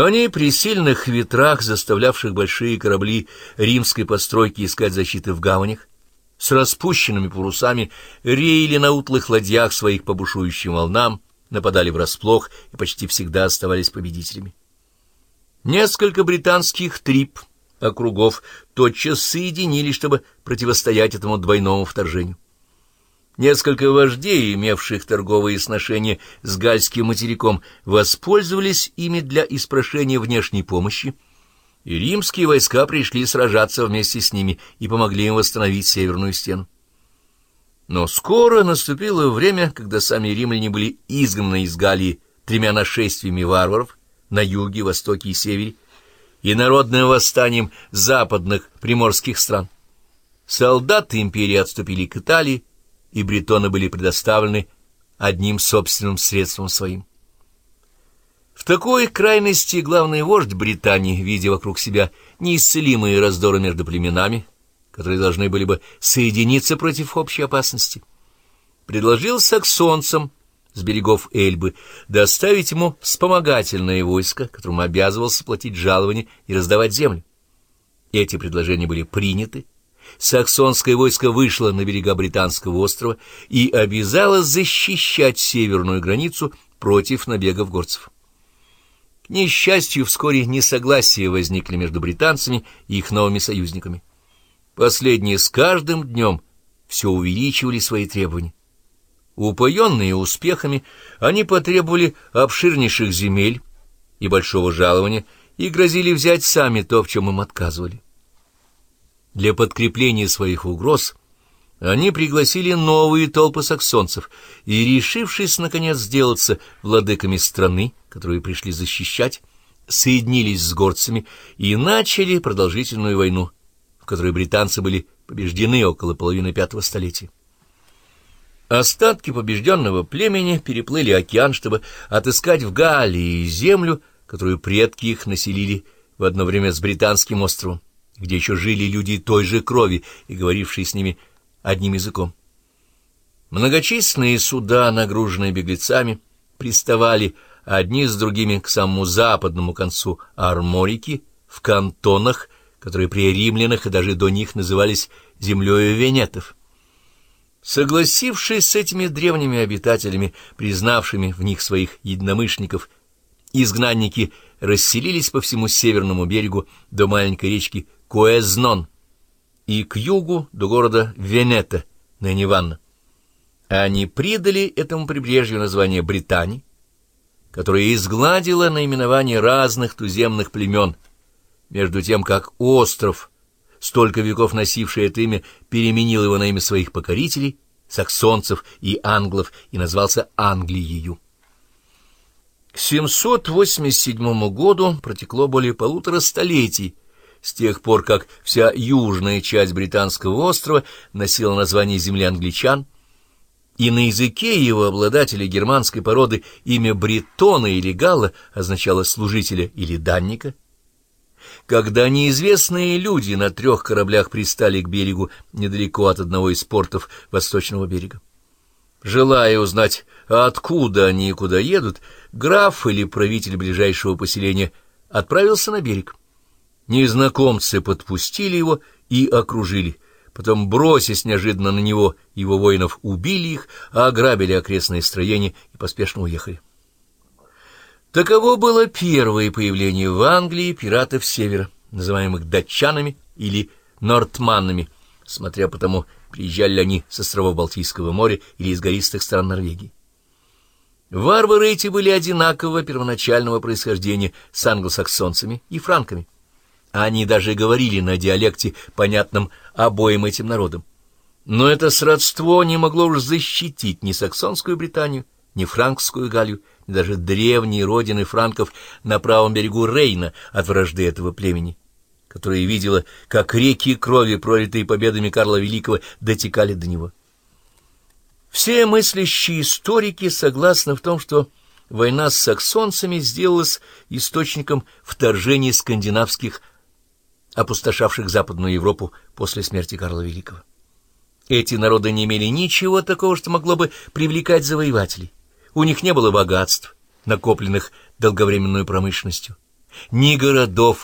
Они при сильных ветрах, заставлявших большие корабли римской постройки искать защиты в гаванях, с распущенными парусами, реяли на утлых ладьях своих по бушующим волнам, нападали врасплох и почти всегда оставались победителями. Несколько британских трип, округов, тотчас соединились, чтобы противостоять этому двойному вторжению. Несколько вождей, имевших торговые сношения с гальским материком, воспользовались ими для испрошения внешней помощи, и римские войска пришли сражаться вместе с ними и помогли им восстановить северную стену. Но скоро наступило время, когда сами римляне были изгнаны из Галлии тремя нашествиями варваров на юге, востоке и севере, и народным восстанием западных приморских стран. Солдаты империи отступили к Италии, и бретоны были предоставлены одним собственным средством своим. В такой крайности главный вождь Британии, видя вокруг себя неисцелимые раздоры между племенами, которые должны были бы соединиться против общей опасности, предложил саксонцам с берегов Эльбы доставить ему вспомогательное войско, которому обязывался платить жалования и раздавать землю. Эти предложения были приняты, саксонское войско вышло на берега Британского острова и обязалось защищать северную границу против набегов горцев. К несчастью, вскоре несогласия возникли между британцами и их новыми союзниками. Последние с каждым днем все увеличивали свои требования. Упоенные успехами, они потребовали обширнейших земель и большого жалования и грозили взять сами то, в чем им отказывали. Для подкрепления своих угроз они пригласили новые толпы саксонцев и, решившись, наконец, сделаться владыками страны, которую пришли защищать, соединились с горцами и начали продолжительную войну, в которой британцы были побеждены около половины пятого столетия. Остатки побежденного племени переплыли океан, чтобы отыскать в Галлии землю, которую предки их населили в одно время с британским островом где еще жили люди той же крови и говорившие с ними одним языком. Многочисленные суда, нагруженные беглецами, приставали одни с другими к самому западному концу Арморики, в кантонах, которые при римлянах и даже до них назывались землею венетов. Согласившись с этими древними обитателями, признавшими в них своих единомышленников, изгнанники расселились по всему северному берегу до маленькой речки Куэзнон и к югу до города Венета, ныне Ванна. Они придали этому прибрежью название Британии, которое изгладило наименование разных туземных племен, между тем как остров, столько веков носивший это имя, переменил его на имя своих покорителей, саксонцев и англов, и назвался Англией. К 787 году протекло более полутора столетий, с тех пор, как вся южная часть британского острова носила название земли англичан, и на языке его обладателя германской породы имя Бретона или Галла означало служителя или данника. Когда неизвестные люди на трех кораблях пристали к берегу недалеко от одного из портов восточного берега. Желая узнать, откуда они и куда едут, граф или правитель ближайшего поселения отправился на берег. Незнакомцы подпустили его и окружили. Потом, бросясь неожиданно на него, его воинов убили их, ограбили окрестные строения и поспешно уехали. Таково было первое появление в Англии пиратов севера, называемых датчанами или нортманнами, смотря по тому, приезжали ли они с островов Балтийского моря или из гористых стран Норвегии. Варвары эти были одинакового первоначального происхождения с англосаксонцами и франками. Они даже говорили на диалекте, понятном обоим этим народам. Но это сродство не могло уж защитить ни саксонскую Британию, ни франкскую Галлию, ни даже древние родины франков на правом берегу Рейна от вражды этого племени, которое видело, как реки крови, пролитые победами Карла Великого, дотекали до него. Все мыслящие историки согласны в том, что война с саксонцами сделалась источником вторжения скандинавских опустошавших Западную Европу после смерти Карла Великого. Эти народы не имели ничего такого, что могло бы привлекать завоевателей. У них не было богатств, накопленных долговременной промышленностью. ни городов,